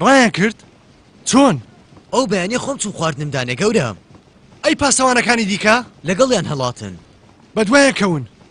ڕایان کرد چۆن ئەو بەیانە خۆم چوم خواردنم دانێ گەورە ئەی پاسەوانەکانی دیکە لەگەڵیان هەڵاتن بەدوایە کەون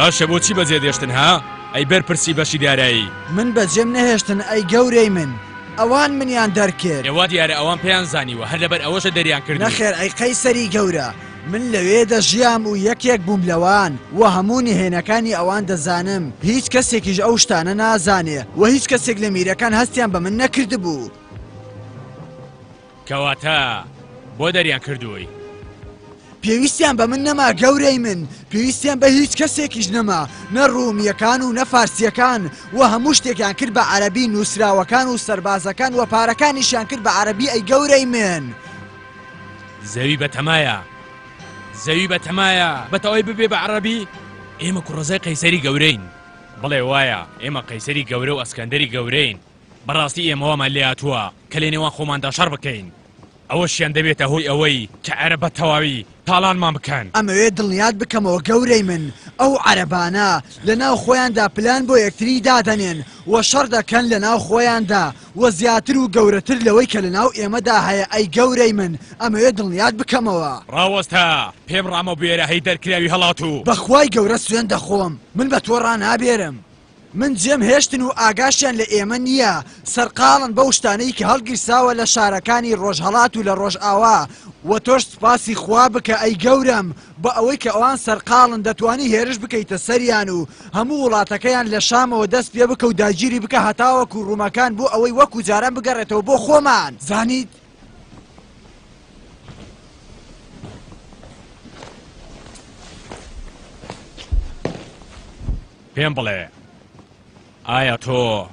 باشە بۆچی بەجێ دێشتن ها؟ ئەی بەرپرسی بەشی دارایی من بەجێم نەهێشتن ئەی گەورەی من ئەوان منیان دەرکرد ئەوا دیارە ئەوان پێیان زانیوە هەر لەبەر ئەوەشە دەریان کرد نەخێر ئەی قەی سەری گەورە من لەوێ دەژیام و یەکێک بووم لەوان و هەموو نهێنەکانی ئەوان دەزانم، هیچ کەسێکیش ئەو شتانە نازانێ و هیچ کەسێک لە میرەکان هەستیان بە من نەکردبوو. کەواتە بۆ دەریان کردووی؟ پێویستیان بە من نەما گەورەی من، پێویستیان بە هیچ کەسێکیش نەما، نە ڕوومییەکان و نە فارسییەکان و هەموو شتێکیان کرد بە عەرەبی، نووسراوەکان و سەربازەکان و پارەکانیشیان کرد بە عەرەبی ئەی گەورەی من. زەوی بە تەمایە زەوی بە تەمایە بە تەوای ببێ بە عەڕەبی ئێمە کوڕەزای قەیسەری گەورەین بڵێ وایە ئێمە قەیسەری گەورە و ئەسکەندەری گەورەین بەڕاستی ئێمە وامان لێهاتووە کە لە نێوان خۆماندا شەڕ بکەین ئەوەشیان دەبێتە هۆی ئەوەی کە عەرەب بە تەواوی تاڵانمان بکەن. ئەمەوێ دڵنیات بکەمەوە گەورەی من ئەو عەرەبانە لە ناو خۆیاندا پلان بۆ یەکتری دادەنێن و شەڕ دەکەن لە ناو خۆیاندا، وە زیاتر و گەورەتر لەوەی کە لەناو ئێمەدا هەیە ئەی گەورەی من ئەمەوێ دڵنیات بکەمەوە. ڕاوەستە پێم ڕامە بوێرە هەی دەرکراوی هەڵاتوو. بەخوای گەورە سوێند دەخۆم من بە تۆ ڕانابێرم من جێم هێشتن و ئاگاشیان لە ئێمە نییە سەرقاڵن بەو شتانەی کە هەڵگیرساوە لە شارەکانی ڕۆژهەڵات و لە ڕۆژئاوا وە تۆش سوپاسی خوا بکە ئەی گەورەم بە ئەوەی کە ئەوان سەرقاڵن دەتوانی هێرش بکەیتە سەریان و هەموو وڵاتەکەیان لە شامەوە دەست پێ بکە و داگیری بکە هەتاوەکو ڕومەکان بۆ ئەوەی وەکو جاران بگەڕێتەوە بۆ خۆمان زانیت؟ پێم بڵێ. ئایا تۆ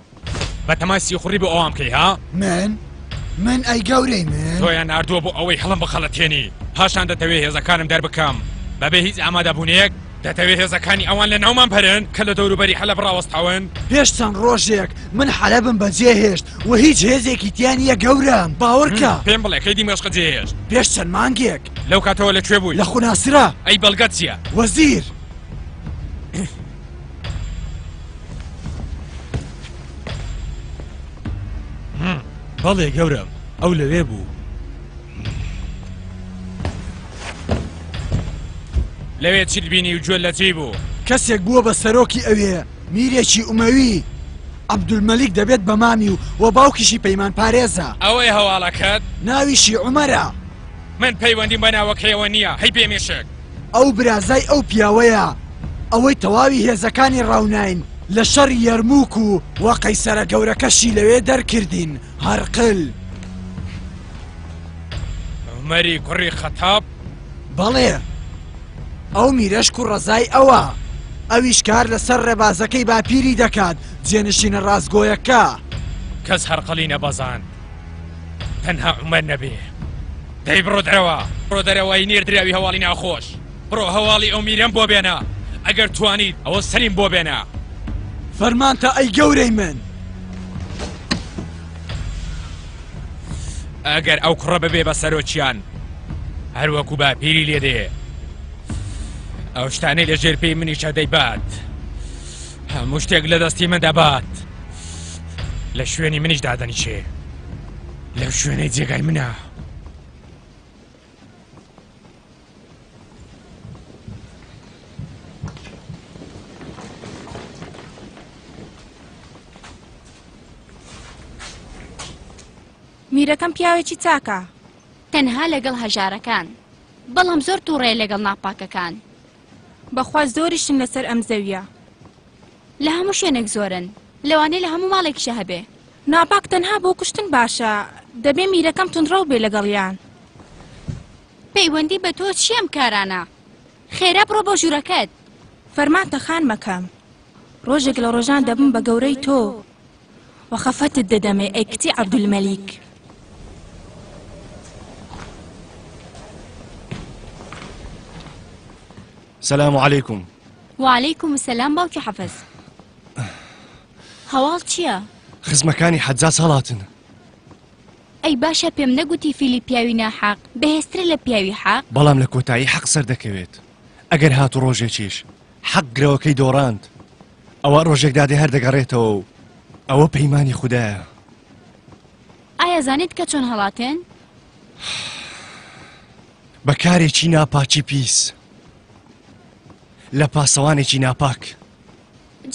بەتەمای سیخوڕی بۆ ئەوان بکەی ها؟ من؟ من ئەی گەورەی من؟ تۆیان ناردووە بۆ ئەوەی هەڵم بخەڵەتێنی پاشان دەتەوێ هێزەکانم دەربکەم بەبێ هیچ ئامادەبوونێک؟ دەتەوێ هێزەکانی ئەوان لە ناومان بەرن کە لە دەوروبەری حەلەب ڕاوەستاون؟ پێش چەند ڕۆژێک من حەلەبم بەجێهێشت و هیچ هێزێکی تیا نییە گەورەم باوەڕکە پێم بڵێ کەی دیمەشقە جێهێشت؟ پێش چەند مانگێک لەو کاتەوە لەکوێ بووی؟ لە خوناسرا ئەی بەڵگەت چییە؟ وەزیر. بەڵێ گەورە ئەو لەوێ بوو لەوێ چیت بینی و گوێ لە چی بوو کەسێک بووە بە سەرۆکی ئەوێ میرێکی ئومەوی عەبدولمەلیک دەبێت بە مامی و و باوکیشی پەیمان پارێزە ئەوەی هەواڵەکەت ناویشی عمەرە من پەیوەندیم بە ناوەکەیەوە نییە هەی بێمێشک ئەو برازای ئەو پیاوەیە، ئەوەی تەواوی هێزەکانی ڕاوناین لە شەڕی یەرمووک و و قەیسەرە گەورەکەشی لەوێ دەرکردین، هەرقل. عومەری کوڕی خەتاب؟ بەڵێ، ئەو میرەشک و ڕەزای ئەوە، ئەویش کار لەسەر ڕێبازەکەی باپیری دەکات، جێنشینە ڕاستگۆیەکە. کەس هەرقڵی نەبەزاند، تەنها عومەر نەبێ. دەی بڕۆ دەرەوە بڕۆ دەرەوە ئەی نێردراوی هەواڵی ناخۆش بڕۆ هەواڵی ئەو میرەم بۆ بێنە ئەگەر توانیت ئەوە سەریم بۆ بێنە فەرمانتە ئەی گەورەی من ئەگەر ئەو کوڕە ببێ بە سەرۆکیان هەروەکو باپیری لێ دێ ئەو شتانەی لە ژێر پێی منی شەدەی بات هەموو شتێک لە دەستی من دەبات لە شوێنی منیش دادەنیشێ لەو شوێنەی جێگای منە میرەکەم پیاوێکی چاکە تەنها لەگەڵ هەژارەکان بەڵام زۆر تووڕێ لەگەڵ ناپاکەکان بەخوا زۆریشن لەسەر ئەم زەویە لە هەموو شوێنێک زۆرن. لەوانەیە لە هەموو ماڵێکیشە هەبێ. ناپاک تەنها بۆ کوشتن باشە. دەبێ میرەکەم توندڕەو بێ لەگەڵیان. پەیوەندی بە تۆ چییە ئەم کارانە؟ خێرە بڕۆ بۆ ژوورەکەت. فەرمانتە خانمەکەم. ڕۆژێک لە ڕۆژان دەبم بە گەورەی تۆ و خەفەتت دەدەمێ ئەی کچی عەبدولمەلیک. سلام علیکم. وعلیکم سلام باوکی حەفەز هەواڵ چیە؟ خزمەکانی حەجاج هەڵاتن. ئەی باشە پێم نەگوتی فیلی پیاوی ناحەق بەهێزترە لە پیاوی حەق؟ بەڵام لە کۆتایی حەق سەردەکەوێت ئەگەر هات و ڕۆژێکیش حەق گرەوەکەی دۆڕاند ئەوە ڕۆژێک دادێ هەر دەگەڕێتەوە و ئەوە پەیمانی خوددایە. ئایا زانیت کە چۆن هەڵاتێن؟ بە کارێکی ناپاکی پیس. لە پاسەوانێکی ناپاک.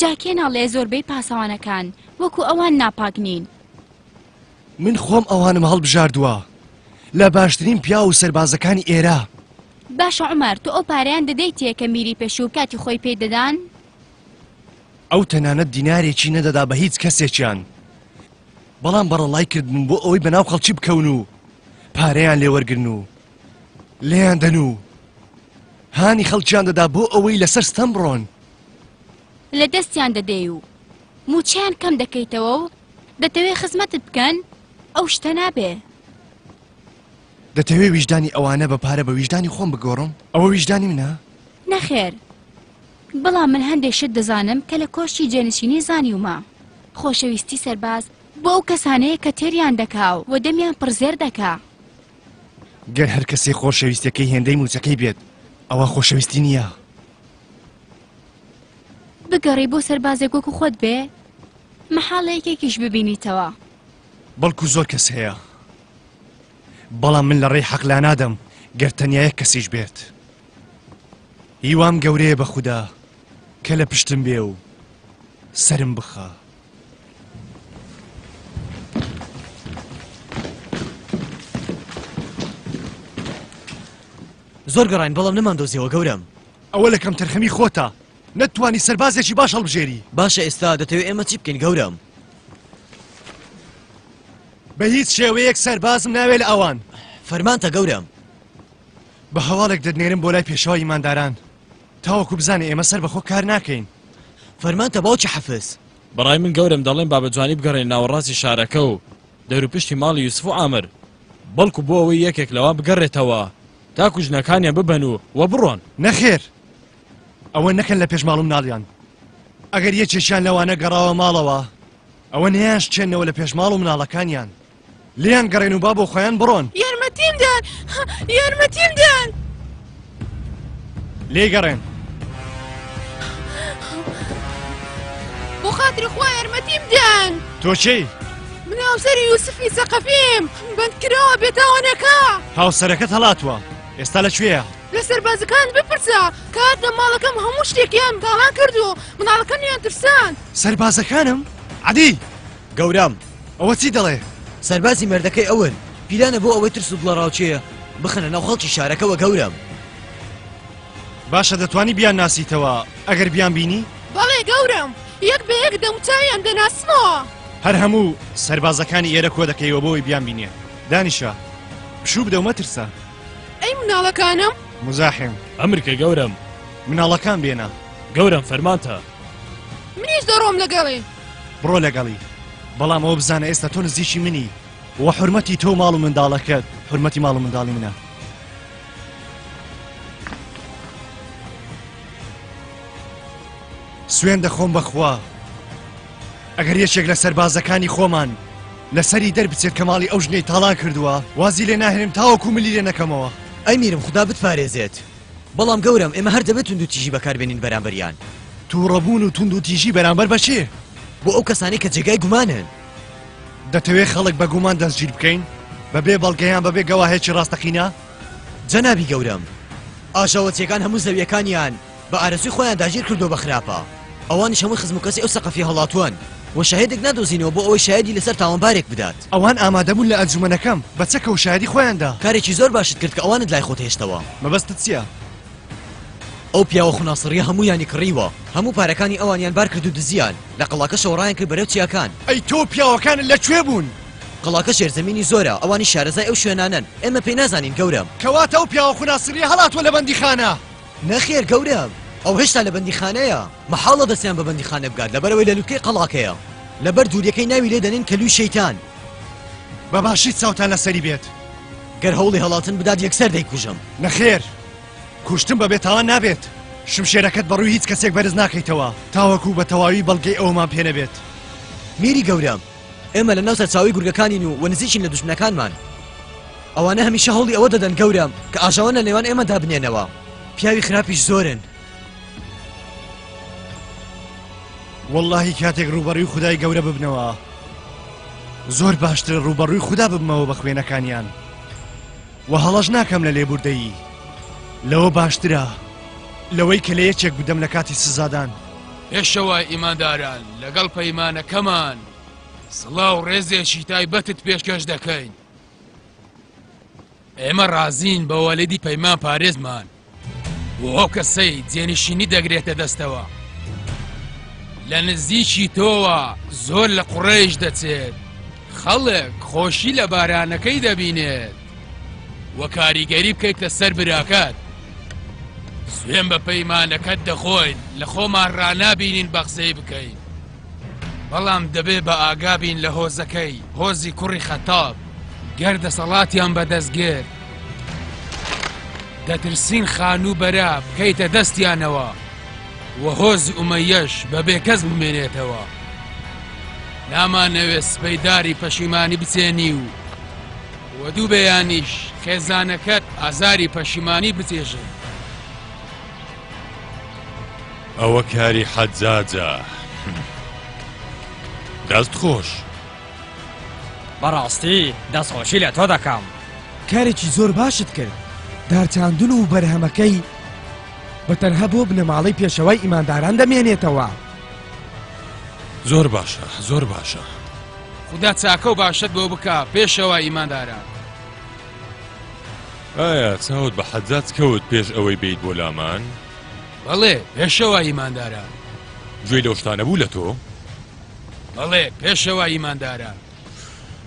جا کێ ناڵێ زۆربەی پاسەوانەکان وەکو ئەوان ناپاک نین؟ من خۆم ئەوانم هەڵبژاردووە لە باشترین پیاو و سەربازەکانی ئێرە. باشە عومەر تۆ ئەو پارەیان دەدەیتێ کە میری پێشوو کاتی خۆی پێی دەدان؟ ئەو تەنانەت دینارێکی نەدەدا بە هیچ کەسێکیان، بەڵام بەڕەڵڵای کردبووم بۆ ئەوەی بەناو خەڵکی بکەون و پارەیان لێوەرگرن و لێیاندەن و. هانی خەڵکیان دەدا بۆ ئەوەی لەسەر ستەم بڕۆن. لە دەستیان دەدەی و مووچەیان کەم دەکەیتەوە و دەتەوێ خزمەتت بکەن، ئەو شتە نابێ. دەتەوێ ویژدانی ئەوانە بە پارە بە ویژدانی خۆم بگۆڕم؟ ئەوە ویژدانی منە؟ نەخێر، بەڵام من هەندێ شت دەزانم کە لە کۆشکی جێنشینی زانیومە. خۆشەویستی سەرباز بۆ ئەو کەسانەیە کە تێریان دەکا و دەمیان پڕ زێر دەکا. گەر هەر کەسێ خۆشەویستەکەی هێندەی موچەکەی بێت ئەوە خۆشەویستی نییە بگەڕی بۆ سەربازێک وەکو خۆت بێ مەحاڵە یەکێکیش ببینیتەوە بەڵکو زۆر کەس هەیە بەڵام من لە ڕێی حەقلا نادەم گەر تەنیایە کەسیش بێت هیوام گەورەیە بە خوددا کە لە پشتم بێ و سرم بخە. زۆر گەڕین بەڵام نەمان دۆزیەوە گەورم ئەوە لە کەم تەرخەمی خۆتە نەتوانی سەربازێکی باش هەڵبژێری باشە ئێستا دەتەوێت ئێمە چی بکەین گەورم بە هیچ شێوەیەک سەربازم ناوێت لە ئەوان فەرمانتە گەورم بە هەواڵێک دەدنێرم بۆ لای پێشەوە ئیمانداران تاوەکو بزانێ ئێمە سەر بەخۆ کار ناکەین. فەرمانتە باوکی حەفس. بەڕای من گەورەم دەڵێم با بەجوانی بگەڕێین ناوەڕاستی شارەکە و دەوروپشتی ماڵی یوسف و عامر بەڵکو بۆ ئەوەی یەکێک لەوان بگەڕێتەوە تاکو ژنەکانیان ببەن و وە بڕۆن. نەخێر ئەوە نەکەن لەپێش ماڵ و مناڵیان. ئەگەر یەکێکیان لەوانە گەڕاوە ماڵەوە ئەوە نەیانشکێننەوە لەپێش ماڵ و مناڵەکانیان. لێیان گەڕێن و با بۆ خۆیان بڕۆن. یارمەتیم دەن! یارمەتیم دەن! لێی گەڕێن! بۆ خاتری خوا یارمەتیم دەن! تۆ چی؟ من هاوسەری یوسفی سەقەفیم بەندکراوە بێتاوانەکە هاوسەرەکەت هەڵاتوە ئێستا لە کوێە؟ لە سەربازەکان بپرسە کار لە ماڵەکەم هەموو شتێکیان تاڵان کرد و مناڵەکەمیان ترسان سەربازەکانم؟ عەدی گەورام، ئەوە چی دەڵێ؟ سەربازی مەردەکەی ئەون پیرانە بۆ ئەوەی ترس و دڵەڕاوکێ بخەنە ناو خەڵکی شارەکەوە گەورام. باشە دەتوانی بیان ناسیتەوە ئەگەر بیان بینی؟ بەڵێ گەورام، یەک بە یەک دەموچاویان دەناسمەوە. هەر هەموو سەربازەکانی ئێرە کۆ دەکەیەوە بۆ ئەوەی بیان بینێ. دانیشە پشوو بدە و مەترسە. ئەی مناڵەکانم؟ مزاحم. ئەمرکە گەورام. مناڵەکان بێنە. گەورام فەرمانتە. منیش دەڕۆم لەگەڵی. بڕۆ لەگەڵی بەڵام ئەوە بزانە ئێستا تۆ نزیکی منی و حرمەتی تۆ ماڵ و منداڵەکەت حرمەتی ماڵ و منداڵی منە سوێن دەخۆم بەخوا ئەگەر یەکێک لە سەربازەکانی خۆمان لەسەری دەربچێت کە ماڵی ئەو ژنەی تاڵان کردووە وازی لێ ناهێنم تاوەکو ملی لێ نەکەمەوە ئەی میرم خدا بتپارێزێت بەڵام گەورەم ئێمە هەر دەبێت توندوتیژی بەکاربێنین بەرامبەریان. تووڕەبوون و توندوتیژی بەرامبەر بە کێ؟ بۆ ئەو کەسانەی کە جێگای گومانن. دەتەوێت خەڵک بە گومان دەستگیر بکەین؟ بەبێ بەڵگە یان بەبێ گەواهێکی ڕاستەقینە؟ جەنابی گەورەم، ئاژاوەچییەکان هەموو زەوییەکانیان بە ئارەزووی خۆیان داگیر کردووە بە خراپە. ئەوانیش هەمووی خزم و کەسی ئەو سەقەفیە هەڵاتووان و شاهێدێک نادۆزینەوە بۆ ئەوەی شایەدی لەسەر تاوانبارێک بدات. ئەوان ئامادەبوون لە ئەنجومەنەکەم بە چەکەوە شایەدی خۆیان دا. کارێکی زۆر باشت کرد کە ئەوانت لای خۆت هێشتەوە. مەبەستت چیە؟ ئەو پیاوە خوناسڕیە هەموویانی کڕیوە، هەموو پارەکانی ئەوانیان بار کرد و دزیان، لە قەڵاکەشەوە ڕایان کرد بەرەو چیاکان. ئەی تۆ و پیاوەکانت لە کوێ بوون؟ قەڵاکە ژێرزەمینی زۆرە، ئەوانیش شارەزای ئەو شوێنانەن، ئێمە پێی نازانین گەورەم. کەواتە ئەو پیاوە خوناسڕیە هەڵاتووە لە بەندیخانە. نەخێر گەورەم، ئەو هێشتا لە بەندیخانەیە، مەحاڵە دەستیان بە بەندیخانە بگات، لەبەرئەوەی لە لوتکەی قەڵاکەیە، لەبەر دوورییەکەی ناوی لێ دەنێن کەلووی شەیتان. بە باشی چاوتان لەسەری بێت. گەر هەوڵی هەڵاتن بدات یەکسەر دەیکوژم. نەخێر، کوشتن بەبێ تاوان نابێت. شمشێرەکەت بەڕووی هیچ کەسێک بەرز ناکەیتەوە تاوەکو بە تەواوی بەڵگەی ئەوەمان پێ نەبێت. میری گەورەم، ئێمە لەناو سەرچاوەی گورگەکانین و نزیکین لە دوژمنەکانمان. ئەوانە هەمیشە هەوڵی ئەوە دەدەن گەورە کە ئاژاوە لە نێوان ئێمەدا بنێنەوە. پیاوی خراپیش زۆرن. وەڵاهی کاتێک ڕووبەڕووی خودای گەورە ببنەوە زۆر باشترە ڕووبەڕووی خودا ببمەوە بە خوێنەکانیان. وە هەڵەش ناکەم لە لێبوردەیی لەوە باشترە لەوەی کە لە یەکێک بدەم لە کاتی سزادان. پێشەوا ئیمانداران لەگەڵ پەیمانەکەمان سڵاو ڕێزێکی تایبەتت پێشکەش دەکەین ئێمە ڕازین بە وەلیدی پەیمان پارێزمان بۆ ئەو کەسەی جێنشینی دەگرێتە دەستەوە لە نزیکی تۆوە زۆر لە قڕێش دەچێت خەڵک خۆشی لە بارانەکەی دەبینێت وە کاریگەری بکەیت لەسەر براکەت سوێن بە پەیمانەکەت دەخۆین لە خۆمان ڕنابینین بە قسەی بکەین بەڵام دەبێ بە ئاگا بین لە هۆزەکەی، هۆزی کوڕی خەتاب، گەر دەسەڵاتیان بە دەست گرت دەترسین خانوو بەرە بکەیتە دەستیانەوە و هۆزی ئومەیەش بە بێکەس بمێنێتەوە نامانەوێ سپەی داری پەشیمانی بچێنی و و دوو بەیانیش خێزانەکەت ئازاری پەشیمانی بچێژن ئەوە کاری حەجاجە هه. دەست خۆش. بەڕاستی دەستخۆشی لە تۆ دەکەم. کارێکی زۆر باشت کرد دارچاندن و بەرهەمەکەی بە تەنها بۆ بنەماڵەی پێشەوای ئیمانداران دەمێنێتەوە. زۆر باشە زۆر باشە. خودا چاکە و باشت بۆ بکە پێشەوە ئیماندارە. ئایا چاوت بە حەجات کەوت پێش ئەوەی بیت بۆ لامان؟ بەڵێ، پێشەوا ئیمانداران. گوێی لەو شتانە بوو لە تۆ؟ بەڵێ، پێشەوا ئیمانداران.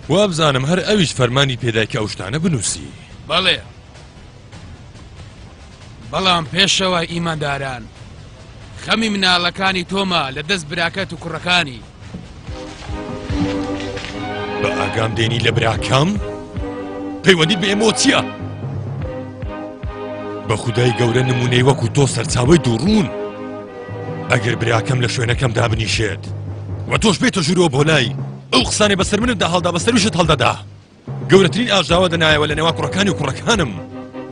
وابزانم هەر ئەویش فەرمانی پێدای کە ئەو شتانە بنووسی. بەڵێ. بەڵام پێشەوا ئیمانداران، خەمی مناڵەکانی تۆمە لە دەست براکەت و کوڕەکانی. بە ئاگام دێنی لە براکەم پەیوەندی بە ئێمۆچیە بە خودای گەورە نمونەی وەکو تۆ سەرچاوی دووڕون ئەگەر براکەم لە شوێنەکەم دابنیشێت وە تۆش بێتە ژورۆ بۆ لای ئەو قسانێ بەسەر منت دا هەڵدا بەسەروشت هەڵدەدا گەورەترین ئاژاوە دەنایەوە لە نێوان کوڕەکانی و کوڕەکانم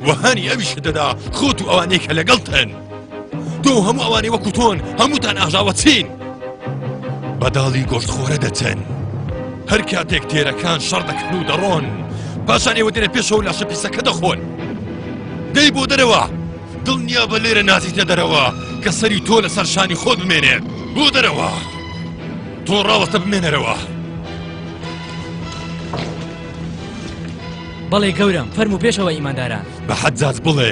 وەهانی ئەویشت دەدا خۆت و ئەوانەی کە لەگەڵتن تۆ هەموو ئەوانەی وەکو تۆن هەمووتان ئاژاوە چین بەداڵی گۆشتخۆرە دەچن هەر کاتێک تێرەکان شەڕ دەکەن و دەڕۆن پاشان ئێوە دێنە پێشەوە لاشە پیسەکە دەخۆن دەی بۆ دەرەوە دڵنیا بە لێرە نازیتە دەرەوە کە سەری تۆ لەسەر شانی خۆت بمێنێت بۆ دەرەوە تۆ ڕاوەتە بمێنەرەوە بەڵێ گەورم فەرم و پێشەوە ئیمانداران بە حەجاج بڵێ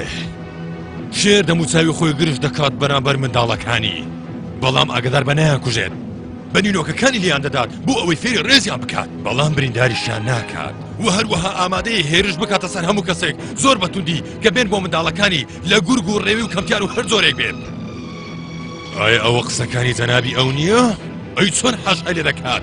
شێر دەموچاوی خۆی گرش دەکات بەرامبەر منداڵەکانی بەڵام ئاگدار بە نیان کوژێت بەنیونۆکەکانی لیان دەدات بۆ ئەوەی فێری ڕێزیان بکات بەڵام برینداریشیان ناکات و هەروەها ئامادەی هێرش بکاتە سەر هەموو کەسێک زۆر بەتوندی کە بێن بۆ منداڵەکانی لە گورگ و ڕێوی و کەمتیار و هەر زۆرێک بێت ئایا ئەوە قسەکانی جەنابی ئەو نییە؟ ئەی چۆن حەش هەلێ دەکات؟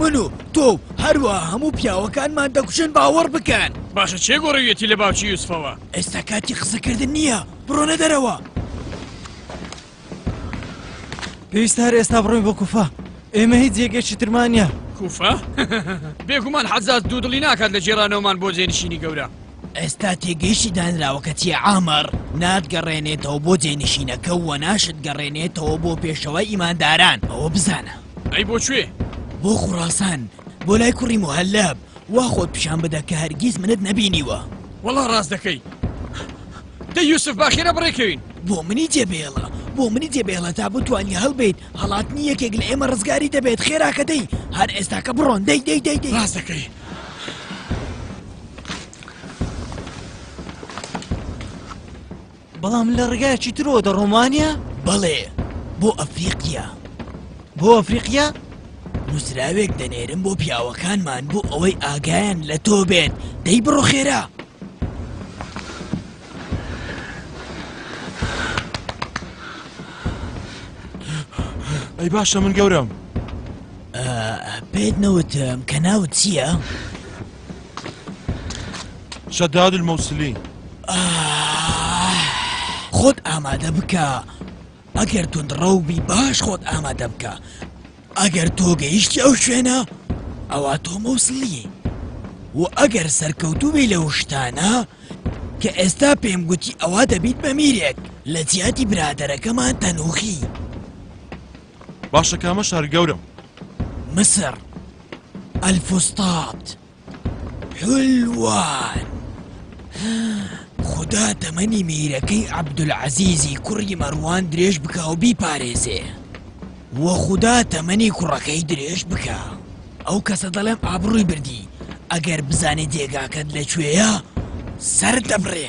من و تۆ و هەروا هەموو پیاوەکانمان دەکوژن باوەڕ بکەن. باشە چێ گۆڕیویەتی لە باوکی یوسفەوە؟ ئێستا کاتی قسەکردن نییە بڕۆنە دەرەوە. پێویستە هەر ئێستا بڕۆین بۆ کوفە ئێمە هیچ جێگەیەکی ترمان نییە. کوفە؟ بێگومان حەجاج دوودڵی ناکات لە گێڕانەوەمان بۆ جێنشینی گەورە. ئێستا تێگەیشتی دانراوەکە چییە عامر؟ ناتگەڕێنێتەوە بۆ جێنشینەکە و ناشتگەڕێنێتەوە بۆ پێشەوای ئیمانداران. ئەوە بزانە. ئەی بۆ کوێ؟ بۆ خوڕاسان، بۆ لای کوڕی موهەلەب، وا خۆت پیشان بدە کە هەرگیز منت نەبینیوە. وەڵا ڕاست دەکەی. دەی یوسف با خێرا بەڕێکەوین. بۆ منی جێبهێڵە، بۆ منی جێبهێڵە تا بتوانی هەڵبێیت، هەڵاتنی یەکێک لە ئێمە ڕزگاری دەبێت، خێرا کە دەی، هەر ئێستاکە بڕۆن، دەی دەی دەی دەی. ڕاست دەکەی. بەڵام لە ڕێگایەکی ترەوە دەڕۆم وانە؟ بەڵێ بۆ ئەفریقیا بۆ ئەفریقیا نووسراوێک دەنێرم بۆ پیاوەکانمان بۆ ئەوەی ئاگایان لە تۆ بێت دەی بڕۆ خێرا ئەی باشە من گەورەم پێت نەوتم کە ناوت چییە؟ شداد الموسلی خۆت ئامادە بکە ئەگەر تونڕەوبی باش خۆت ئامادە بکە ئەگەر تۆ گەیشتی ئەو شوێنە ئەوە تۆ مەوسلی و ئەگەر سەرکەوتوبی لەو شتانە کە ئێستا پێم گوتی ئەوە دەبیت بە میرێک لە جیاتی برادەرەکەمان تەنوخی باشە کامە شار گەورەم مسر الفستاد حلوان خدا تەمەنی میرەکەی عەبدولعەزیزی کوڕی مەڕوان درێژ بکە و بیپارێزێ وە خدا تەمەنی کوڕەکەی درێژ بکە ئەو کەسە دەڵێم ئابڕووی بردی ئەگەر بزانێ جێگاکەت لەکوێیە سەر دەبڕێ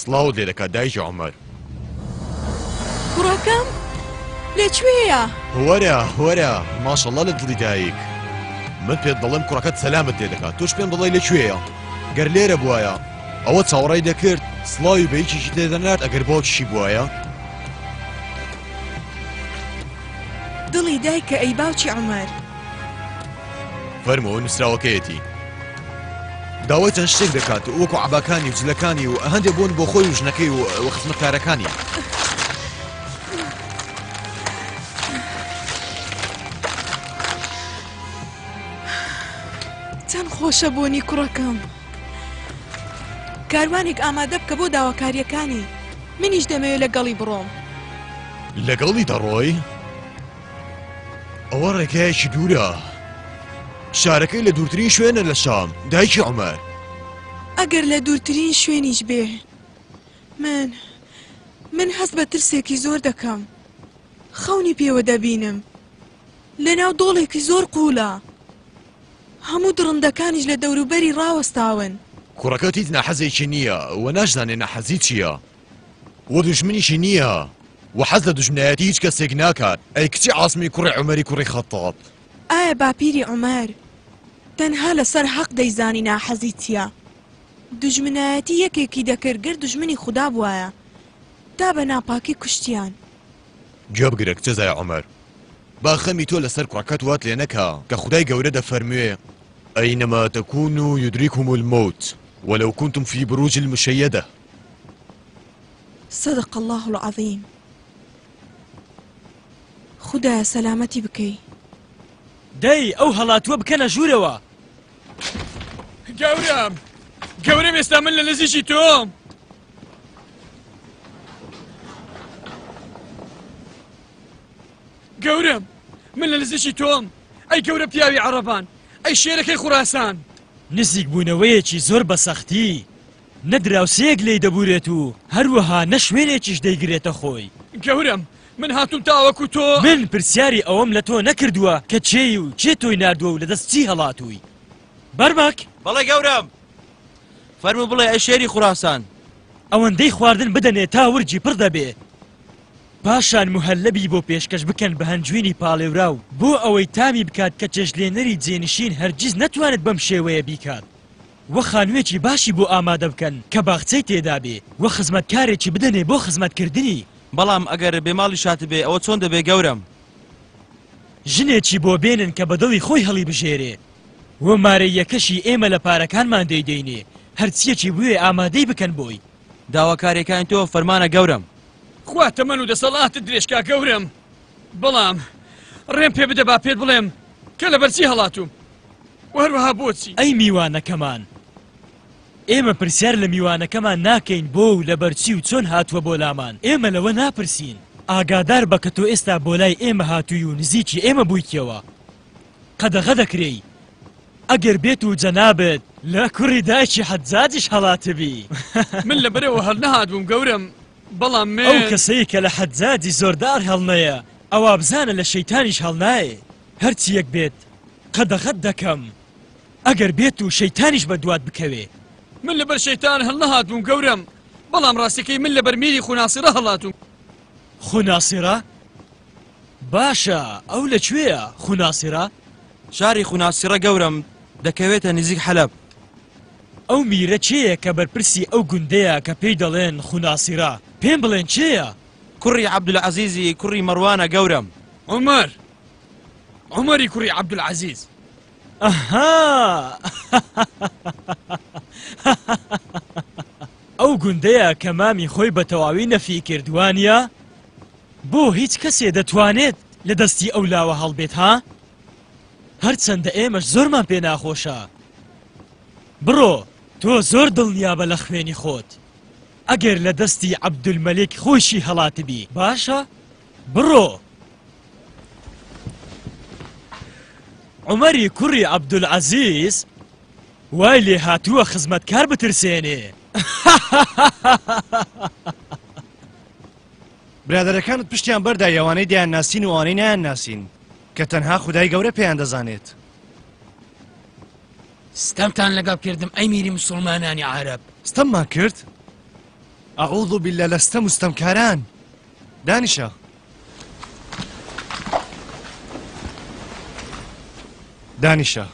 سڵاوت لێ دەکات دایکی عومەر. کوڕەکەم لە کوێیە؟ وەرە وەرە ماشەڵڵا لە دڵی دایک من پێت دەڵێم کوڕەکەت سەلامت لێ دەکات تۆش پێم دەڵی لە کوێیە گەر لێرە بواە ئەوە چاوەڕای دەکرد سڵاوی بە یەکێکی تێدەنات ئەگەر باوکیشی بواە دڵی دایکە ئەی باوکی عمر. فەرموو نووسراوەکەیەتی داوای چەند شتێک دەکات و وەکو عباکانی و جلەکانی و هەندێک بوون بۆ خۆی و ژنەکەی و خزمەتکارەکانی چەند خۆشە بۆنی کوڕەکەم کاروانێک ئامادە بکە بۆ داواکاریەکانی منیش دەمەوێت لەگەڵی بڕۆم لەگەڵی دەڕۆی؟ ئەوە ڕێگایەکی دوورە شارەکەی لە دوورترین شوێنە لە شام دایکی عمر ئەگەر لە دوورترین شوێنیش بێ من من هەست بە ترسێکی زۆر دەکەم خەونی پێوە دەبینم لە ناو دۆڵێکی زۆر قوولە هەموو دڕندەکانیش لە دەوروبەری ڕاوەستاون کوڕەکەتیت نەحەزێکی نییە و ناشزانێ نەحەزی چییە و دوژمنیشی نییە و حەز لە دوژمنایەتی هیچ کەسێک ناکات ئەی کچی عاسمی کوڕی عومەری کوڕی خەتاب. ئایا باپیری عومەر تەنها لەسەر حەق دەیزانی ناحەزی چییە؟ دوژمنایەتی یەکێکی دەکرد گەر دوژمنی خودا بوایە تا بە ناپاکی کوشتیان. گوێ بگرە کچە زای عومەر با خەمی تۆ لەسەر کوڕەکەت وات لێ نەکا کە خودای گەورە دەفەرموێ. ئەینەما تەکونو یودریککوم الموت ولو کنتم فی بروج المشیدە. صدق اللە العظیم خودایە سەلامەتی بکەی دەی ئەو هەڵاتوە بکەنە ژوورەوە گەورم گەورم ئێستا من لە نزیکی تۆم گەورم من لە نزیکی تۆم ئەی گەورە پیاوی عربان ئەی شێرەکەی خوراسان نزیک بوونەوەیەکی زۆر بە سەختی نە دراوسێیەک لێی دەبورێت و هەروەها نە شوێنێکیش دەیگرێتە خۆی. گەورەم، من هاتووم تاوەکو تۆ. من پرسیاری ئەوەم لە تۆ نەکردووە کە کێی و کێ تۆی ناردووە و لە دەست چی هەڵاتووی؟ بەرمەک. بەڵێ گەورەم. فەرموو بڵێ ئەی شێری خوراسان. ئەوەندەی خواردن بدەنێ تا ورگی پڕ دەبێ. پاشان موهەلەبی بۆ پێشکەش بکەن بە هەنجوینی پاڵێوراو بۆ ئەوەی تامی بکات کە چێشتلێنەری جێنشین هەرگیز نەتوانێت بەم شێوەیە بیکات. و خانوێکی باشی بۆ ئامادە بکەن کە باخچەی تێدا بێ و خزمەتکارێکی بدەنێ بۆ خزمەت کردنی. بەڵام ئەگەر بێ ماڵیش هاتبێ ئەوە چۆن دەبێ گەورەم؟ ژنێکی بۆ بێنن کە بە دڵی خۆی هەڵیبژێرێ و مارەی یەکەشی ئێمە لە پارەکانمان دەیدەینێ هەرچییەکی بوێ ئامادەی بکەن بۆی. داواکارییەکانی تۆ فەرمانە گەورەم. خوا تەمەن و دەسەڵاتت درێژ کا گەورەم. بەڵام ڕێم پێ بدە با پێت بڵێم کە لە بەرچی هەڵاتوم وەروەها بۆچی ئەی میوانەکەمان ئێمە پرسیار لە میوانەکەمان ناکەین بۆ و لە بەرچی و چۆن هاتووە بۆ لامان ئێمە لەوە ناپرسین ئاگادار بە کە تۆ ئێستا بۆ لای ئێمە هاتووی و نزیکی ئێمە بوویتەوە قەدەغە دەکرێی ئەگەر بێت و جەنابێت لە کوڕی دایکی حەجاجیش هەڵاتبی من لە بەرەوە هەڵنەهات بووم گەورم بەڵام من. ئەو کەسەی کە لە حەجاجی زۆردار هەڵنەیە ئەوا بزانە لە شەیتانیش هەڵنایێ هەرچییەک بێت قەدەغەت دەکەم ئەگەر بێت و شەیتانیش بە دوات بکەوێ. من لەبەر شەیتان هەڵنەهاتبووم گەورەم، بەڵام ڕاستیەکەی من لەبەر میری خوناسیڕە هەڵاتووم. خوناسیڕە؟ باشە ئەو لە کوێیە خوناسرە؟ شاری خوناسرە گەورەم دەکەوێتە نزیک حەلەب. ئەو میرە کێیە کە بەرپرسی ئەو گوندەیە کە پێی دەڵێن خوناسرە؟ پێم بڵێن کێیە؟ کوڕی عەبدولعەزیزی کوڕی مەڕوانە گەورەم. عومەر! عومەری کوڕی عەبدولعەزیز. ئەها! ئەو گوندەیە کە مامی خۆی بە تەواوی نەفی کرد وانیە؟ بۆ هیچ کەسێ دەتوانێت لە دەستی ئەو لاوە هەڵبێت ها؟ هەرچەندە ئێمەش زۆرمان پێ ناخۆشە. بڕۆ تۆ زۆر دڵنیابە لە خوێنی خۆت. ئەگەر لە دەستی عەبدولمەلیک خۆیشی هەڵاتبی باشە؟ بڕۆ. عومەری کوڕی عەبدولعەزیز وای لێ هاتووە خزمەتکار بترسێنێ. برادەرەکانت پشتیان بەردای ئەوانەی دەیان ناسین و ئەوانەی نایان ناسین کە تەنها خودای گەورە پێیان دەزانێت ستەمتان لەگەڵ کردم ئەی میری مسلمانانی عرب ستەممان کرد ئەعوذ باللە لە ستەم و ستەمکاران دانیشە دانیشە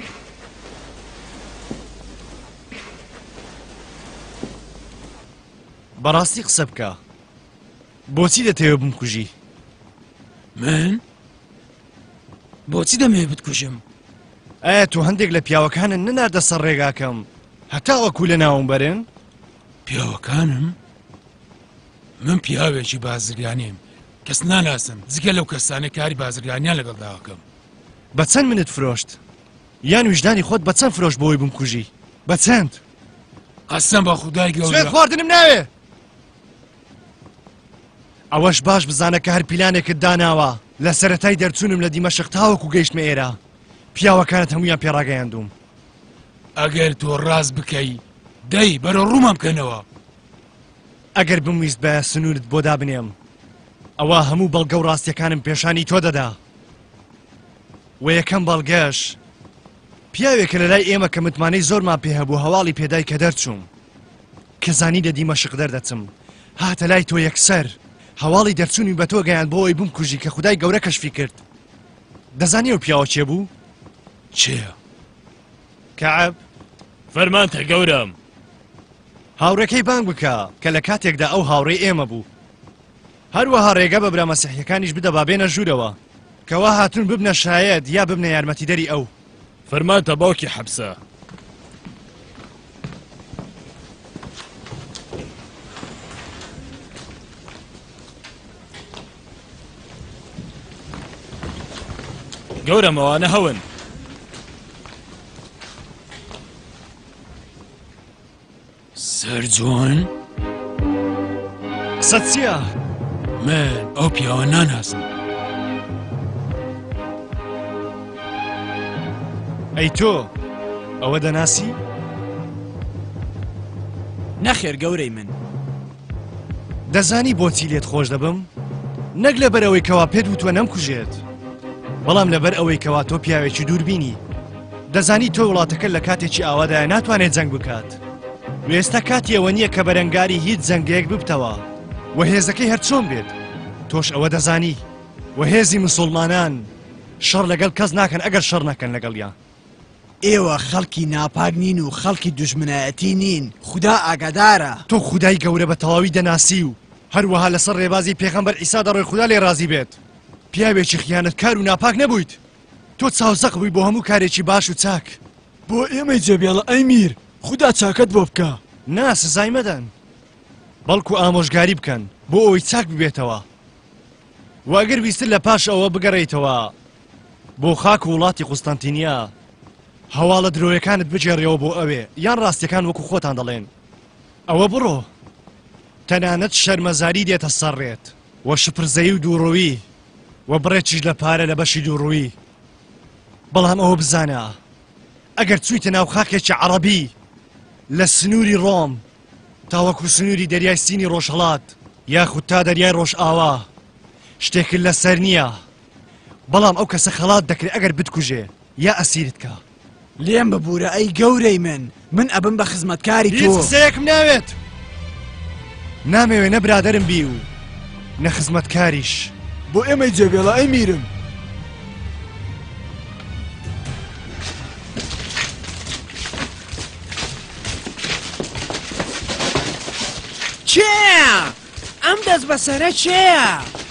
بەڕاستی قسە بکە بۆچی دەتەوێ بمکوژی من بۆچی دەمەوێ بتکوژم ئایا تۆ هەندێک لە پیاوەکانن نەناردە سەر ڕێگاکەم هەتا وەکو لە ناوم بەرن پیاوەکانم من پیاوێکی بازرگانیم کەس ناناسم جگە لەو کەسانە کاری بازرگانیان لەگەڵ داواکەم بە چەند منت فرۆشت یان ویژدانی خۆت بە چەند فرۆش بۆی بمکوژی بە چەند قەسەم بە خودای گەورە سوێن خواردنم ناوێ ئەوەش باش بزانە کە هەر پیلانێکت داناوە لە سەتای دەرچوونم لە دیمەشق تاوەکو گەیشتمە ئێرە پیاوەکانت هەمویان پێڕاگەیاندوم ئەگەر تۆ ڕاست بکەی دەی بەرە ڕوومە بکەنەوە ئەگەر بمویست بە سنوورت بۆ دابنێم ئەوە هەموو بەڵگە و ڕاستیەکانم پێشانی تۆ دەدا و یەکەم بەڵگەش پیاوێکە لە لای ئێمە کە متمانەی زۆرمان پێ هەبوو هەواڵی پێدای کە دەرچووم کە زانی لە دیمەشق دەردەچم هاتە لای تۆ یەکسەر هەواڵی دەرچوونی بە تۆ گەیان بۆ ئەوی بمکوژی کە خودای گەورە کەشفی کرد دەزانی ئەو پیاوە چێ بوو چێە کەعب فەرمانتە گەورەم هاوڕێکەی بانگ بکە کە لە کاتێکدا ئەو هاوڕێی ئێمە بوو هەروەها ڕێگە بە برا مەسیحیەکانیش بدە با بێنە ژوورەوە کەوا هاتوون ببنە شایەد یا ببنە یارمەتیدەری ئەو. فەرمانتە باوکی حەبسە. گەورەم ئەوانە هەون زۆر جوان قسە چییە؟ من ئەو پیاوە ناناسم ئەی تۆ ئەوە دەناسی؟ نەخێر گەورەی من دەزانی بۆچی لێت خۆش دەبم؟ نەک لەبەر ئەوەی کەوا پێت وتوە نەمکوژێت بەڵام لەبەر ئەوەی کەوا تۆ پیاوێکی دووربینی دەزانی تۆ وڵاتەکە لە کاتێکی ئاوادای ناتوانێت جەنگ بکات وێستا کاتی ئەوە نییە کە بەرەنگاری هیچ جەنگەیەک ببتەوە و هێزەکەی هەرچۆن بێت تۆش ئەوە دەزانی و هێزی مسلمانان شەڕ لەگەڵ کەس ناکەن ئەگەر شەڕ نەکەن لەگەڵیان ئێوە خەڵکی ناپاک نین و خەڵکی دوژمنایەتی نین خودا ئاگادارە. تۆ خودای گەورە بە تەواوی دەناسی و هەروەها لەسەر رێبازی پێغەمبەر عیسا دەڕۆی خودا لێ رازی بێت پیاوێکی خیانەتکار و ناپاک نەبوویت تۆ چاو زەق بووی بۆ هەموو کارێکی باش و چاک بۆ ئێمەی جێبێڵە ئەی میر خودا چاکەت بۆ بکا. نا سزای مەدەن بەڵکو ئامۆژگاری بکەن بۆ ئەوەی چاک ببێتەوە وە گەر ویستت لە پاش ئەوە بگەڕێیتەوە. بۆ خاک و وڵاتی قوستەنتینیە هەواڵە درۆیەکانت بگێڕیەوە بۆ ئەوێ یان ڕاستیەکان وەکو خۆتان دەڵێن ئەوە بڕۆ تەنانەت شەرمەزاری دێتە سەرڕێت وە شپرزەی و دووڕوی وە بڕێکیش لە پارە لە بەشی دووڕوی بەڵام ئەوە بزانە ئەگەر چویتە ناو خاکێکی عەڕەبی لە سنووری ڕۆم تاوەکو سنووری دەریای سینی ڕۆژهڵات یاخود تا دەریای ڕۆژئاوا شتێکل لەسەر نییە بەڵام ئەو کەسە خەڵات دەکرێ ئەگەر بتکوژێ یا ئەسیرت کا لێم ببورە ئەی گەورەی من من ئەبم بە خزمەتکاری تۆ هیچ قسەیەکم ناوێت نامەوێ نە برادەرم بی و نە خزمەتکاریش بۆ ئێمەی جێبێڵە ئەی میرم چێ؟ ئەم دەست بەسەرە چێە؟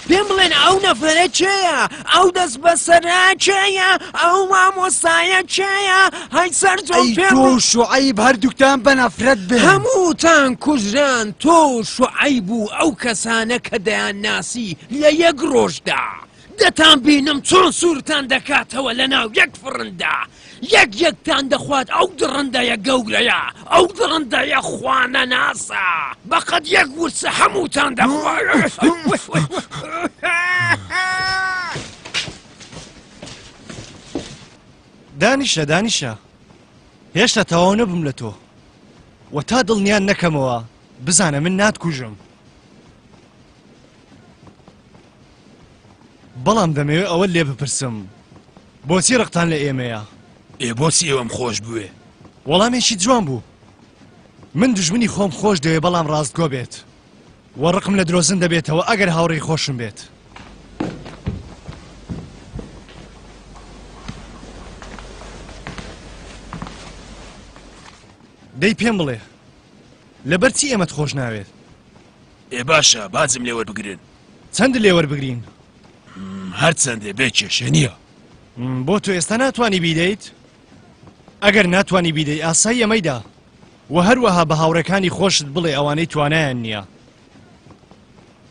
پێم بڵێن ئەو نەفرە چێە؟ ئەو دەست بەسەرە چێە؟ ئەو مامۆستایە چێە؟ هەی سەر شوعیب هەردووکتان بە نەفرەت بێ هەمووتان کوژران تۆ شوعیب و ئەو کەسانە کە دەیان ناسی لە یەک ڕۆژدا. دەتان بینم چۆن سورتان دەکاتەوە لەناو یەک فرندا یەک یەکتان دەخوات ئەو دڕندەیە گەورەیە ئەو دڕندەیە خوا نەناسە بەقەد یەک ورچە هەمووتان دەخوات دانیشە دانیشە هێشتا تەواو نەبم لە تۆ وە تا دڵنیان نەکەمەوە بزانە من ناتکوژم بەڵام دەمەوێ ئەوە لێ بپرسم بۆچی ڕقتان لە ئێمەیە؟ ئێ بۆچی ئێوەم خۆش بوێ؟ وەڵامێکی جوان بوو من دژمنی خۆم خۆش دەوێ بەڵام ڕاستگۆ بێت وە ڕقم لە درۆزن دەبێتەوە ئەگەر هاوڕێی خۆشم بێت دەی پێم بڵێ لەبەر چی ئێمەت خۆش ناوێت ئێ باشە باجم لێ وەربگرن. چەند لێ وەربگرین؟ هەر چەندێ بێ کێشە نییە. بۆ تۆ ئێستا ناتوانی بیدەیت؟ ئەگەر ناتوانی بیدەی ئاسایی ئەمەیدا و هەروەها بە هاوڕێکانی خۆشت بڵێ ئەوانەی توانایان نییە.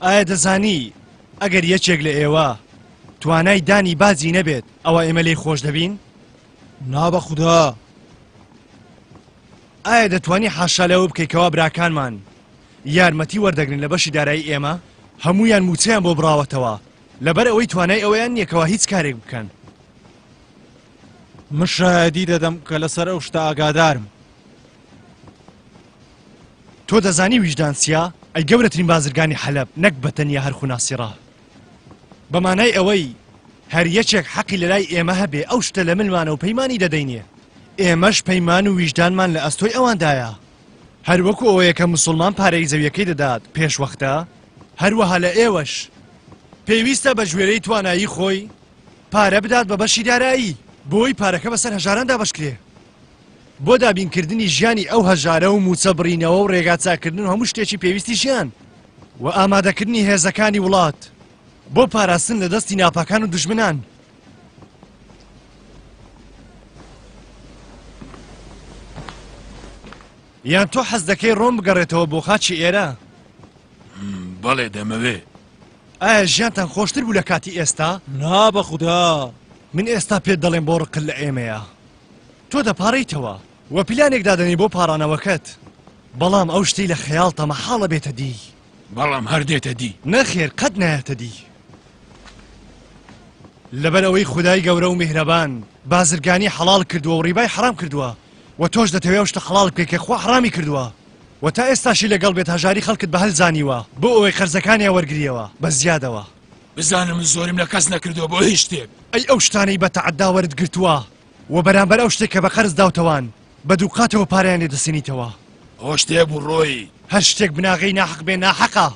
ئایا دەزانی ئەگەر یەکێک لە ئێوە توانای دانی باجی نەبێت ئەوە ئێمە لێی خۆش دەبین؟ نا بە خودا. ئایا دەتوانی حاشا لەوە بکەیتەوە براکانمان یارمەتی وەردەگرن لە بەشی دارایی ئێمە؟ هەموویان مووچەیان بۆ بڕاوەتەوە لەبەر ئەوەی توانای ئەوەیان نییە کەوا هیچ کارێک بکەن. من شایەدی دەدەم کە لەسەر ئەو شتە ئاگادارم. تۆ دەزانی ویژدان چییە؟ ئەی گەورەترین بازرگانی حەلەب نەک بە تەنیا هەر خوناسیڕە. بە مانای ئەوەی هەر یەکێک حەقی لە لای ئێمە هەبێ ئەو شتە لە ملمانە و پەیمانی دەدەینێ. ئێمەش پەیمان و ویژدانمان لە ئەستۆی ئەواندایە. هەر وەکو ئەوەیە کە موسوڵمان پارەی زەویەکەی دەدات پێش وەختە، هەروەها لە ئێوەش پێویستە بە گوێرەی توانایی خۆی پارە بدات بە بەشی دارایی بۆی پارەکە بەسەر هەژاران دابەشکرێ بۆ دابین کردنی ژیانی ئەو هەژارە و موچە بڕینەوە و رێگا چاکردن و هەموو شتێکی پێویستی ژیان و ئامادەکردنی هێزەکانی وڵات بۆ پاراستن لە دەستی ناپاکان و دوژمنان. یان تۆ حەز دەکەی ڕۆم بگەڕێتەوە بۆ خاچی ئێرە بەڵێ دەمەوێ ئایا ژیانتان خۆشتر بوو لە کاتی ئێستا نا بە خوددا من ئێستا پێت دەڵێم بۆ ڕقل لە ئێمەیە تۆ دەپارڕیتەوە وە پیلانێک دادەنی بۆ پاڕانەوەکەت بەڵام ئەو شتی لە خەیاڵتە مەحاڵە بێتە دی بەڵام هەر دێتە دی. نەخێر قەت نایەتە دی. لەبەر ئەوەی خودای گەورە و میهرەبان بازرگانی حەڵاڵ کردووە و ڕیبای حەرام کردووە و تۆش دەتەوێ ئەو شتە حەڵاڵ بکەی کە خوا حەڕامی کردووە و تا ئێستاشی لەگەڵ بێت هەژاری خەڵکت بە هەل زانیوە بۆ ئەوەی قەرزەکانیان وەرگریەوە بە زیادەوە. بزانە من زۆریم لە کەس نەکردووە بۆ هیچ شتێک. ئەی ئەو شتانەی بە تەعەدا وەرت گرتووە وە بەرامبەر ئەو شتەی کە بە قەرز داوتەوان بە دووقاتەوە پارەیان لێ دەسێنیتەوە. هۆ شتێ بوو ڕۆی. هەر شتێک بناغەی ناحەق بێ ناحەقە.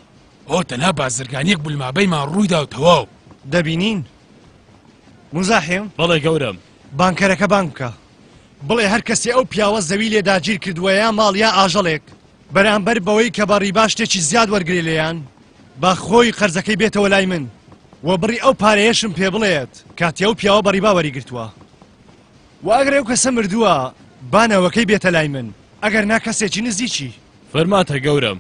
هۆ تەنها بازرگانیەک بولمابەیما ڕوویداو تەواو. دەبینین موزاحیم؟ بەڵێ گەورەم. بانکەرەکە بانگ بکە بڵێ هەر کەسێ ئەو پیاوە زەوی لێ داگیر کردوە یا ماڵ یا ئاژەڵێک بەرامبەر بەوەی کە بە ڕیبا شتێکی زیاد وەرگرێ لێیان، با خۆی قەرزەکەی بێتەوە لای من و بڕی ئەو پارەیەشم پێ بڵێت کاتێ ئەو پیاوە بە ڕیبا وەری گرتووە. وە ئەگەر ئەو کەسە مردووە با نەوەکەی بێتە لای من، ئەگەر نا کەسێکی نزیکی. فەرماتە گەورەم.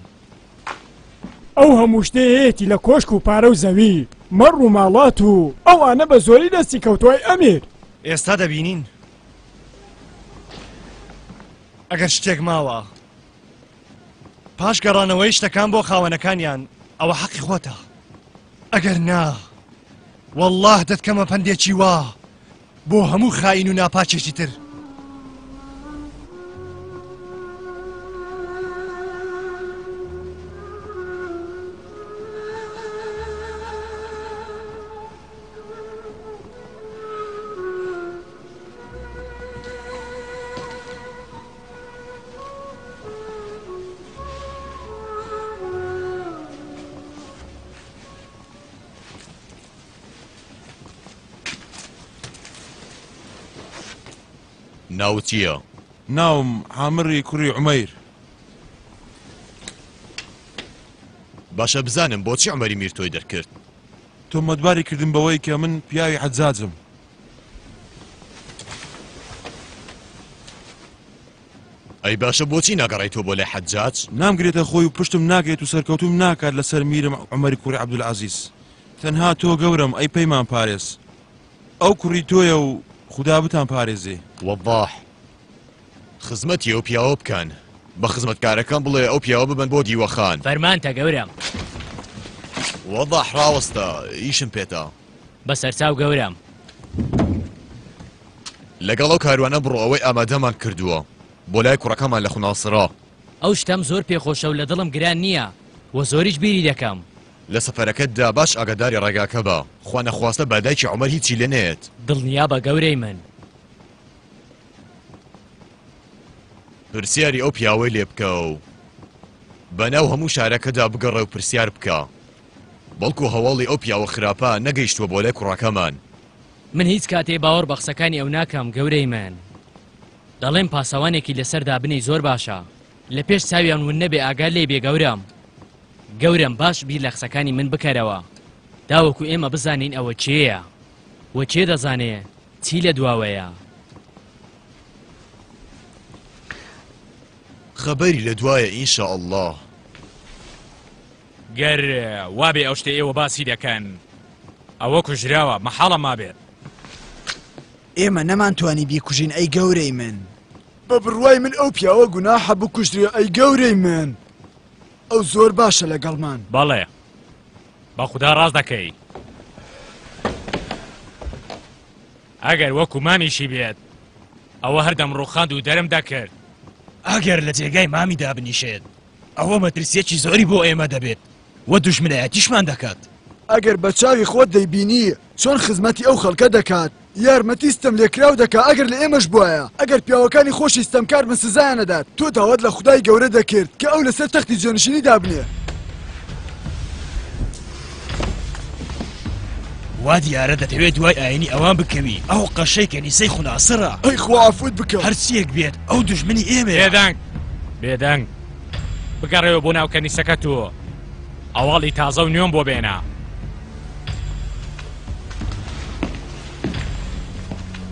ئەو هەموو شتەی هەیەتی لە کۆشک و پارە و زەوی مەڕ و ماڵات و ئەوانە بە زۆری دەستی کەوتووە ئەی ئەمیر. ئێستا دەبینین. ئەگەر شتێک ماوە پاش گەڕانەوەی شتەکان بۆ خاوەنەکانیان ئەوە حەقی خۆتە ئەگەر نا والله دەتکەمە پندێکی وا بۆ هەموو خاین و ناپاچێکی تر ناوت چییە؟ ناوم عامری کوڕی عومەیر. باشە بزانم بۆچی عومەری میر تۆی دەرکرد؟ تۆمەتباری کردم بەوەی کە من پیاوی حەجاجم. ئەی باشە بۆچی ناگەڕێیتەوە بۆ لای حەجاج؟ نامگرێتە خۆی و پشتم ناگرێت و سەرکەوتووم ناکات لەسەر میرم عومەری کوڕی عەبدولعەزیز. تەنها تۆ گەورەم ئەی پەیمان پارێز. ئەو کوڕی تۆیە و خودا بتانپارێزێ. وەڵڵاح خزمەتی ئەو پیاوە بکەن. بە خزمەتکارەکان بڵێ ئەو پیاوە ببەن بۆ دیوەخان. فەرمانتە گەورەم. وەضاح ڕاوەستە ئیشم پێتە. بە سەرچاو گەورەم. لەگەڵ ئەو کاروانە بڕۆ ئەوەی ئامادەمان کردووە بۆ لای کوڕەکەمان لە خوناسڕا. ئەو شتەم زۆر پێخۆشە و لە دڵم گران نییە و زۆریش بیری دەکەم. لە سەفەرەکەتدا باش ئاگاداری ڕێگاکە بە. خوانەخواستە با دایکی عومەر هیچی لێ نەیەت. دڵنیابە گەورەی من. پرسیاری ئەو پیاوەی لێ بکە و بەناو هەموو شارەکەدا بگەڕێ و پرسیار بکە بەڵکو هەواڵی ئەو پیاوە خراپە نەگەیشتووە بۆ لای کوڕەکەمان. من هیچ کاتێ باوەڕ بە قسەکانی ئەو ناکەم گەورەی من. دەڵێم پاسەوانێکی لەسەر دابنێی زۆر باشە. لە پێش چاویان ون نەبێ ئاگات لێی بێ گەورەم. گەورەم باش بیر لە قسەکانی من بکەرەوە تاوەکو ئێمە بزانین ئەوە کێیە. وە کێ دەزانێ چی لە دواوەیە. خەبەری لە دوایە ان شاء اللە. گەر وابێ ئەو شتەی ئێوە باسی دەکەن ئەوە کوژراوە مەحاڵە مابێت. ئێمە نەمانتوانی بیکوژین ئەی گەورەی من. بە بڕوای من ئەو پیاوە گوناحە بکوژرێ ئەی گەورەی من. ئەو زۆر باشە لەگەڵمان. بەڵێ. بە خودا ڕاست دەکەی ئەگەر وەکو مامیشی بێت ئەوە هەردەم ڕوخاند و دەرم دەکرد ئەگەر لە جێگای مامی دابنیشێت ئەوە مەترسیەکی زۆری بۆ ئێمە دەبێت وە دوژمنایەتیشمان دەکات ئەگەر بە چاوی خۆت دەیبینی چۆن خزمەتی ئەو خەڵکە دەکات یارمەتی ستەم لێکراو دەکا ئەگەر لە ئێمەش بوایە ئەگەر پیاوەکانی خۆشی ستەمکار بن سزایان ئەدات تۆ داوات لە خودای گەورە دەکرد کە ئەو لەسەر تەختی جێنشینی دابنێ وا دیارە دەتەوێت دوای ئاینی ئەوان بکەوی ئەو قەشەی کەنیسەی خوناسڕە ئەی خوافوت بکە هەرچیەک بێت ئەو دژمنی ئێمە بێدەنگ بێدەنگ بگەڕێەوە بۆ ناو کەنیسەکە تۆ هەواڵی تازە و نوێم بۆ بێنە.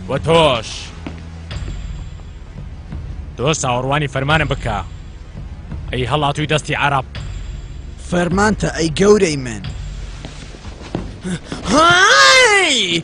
و تۆش تۆ ساوەڕوانی فەرمانم بکە ئەی هەڵاتوی دەستی عرب فەرمانتە ئەی گەورەی من های!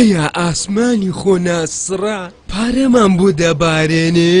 ئایا ئاسمانی خۆ ناسڕە پارەمان بۆ دەبارێنێ؟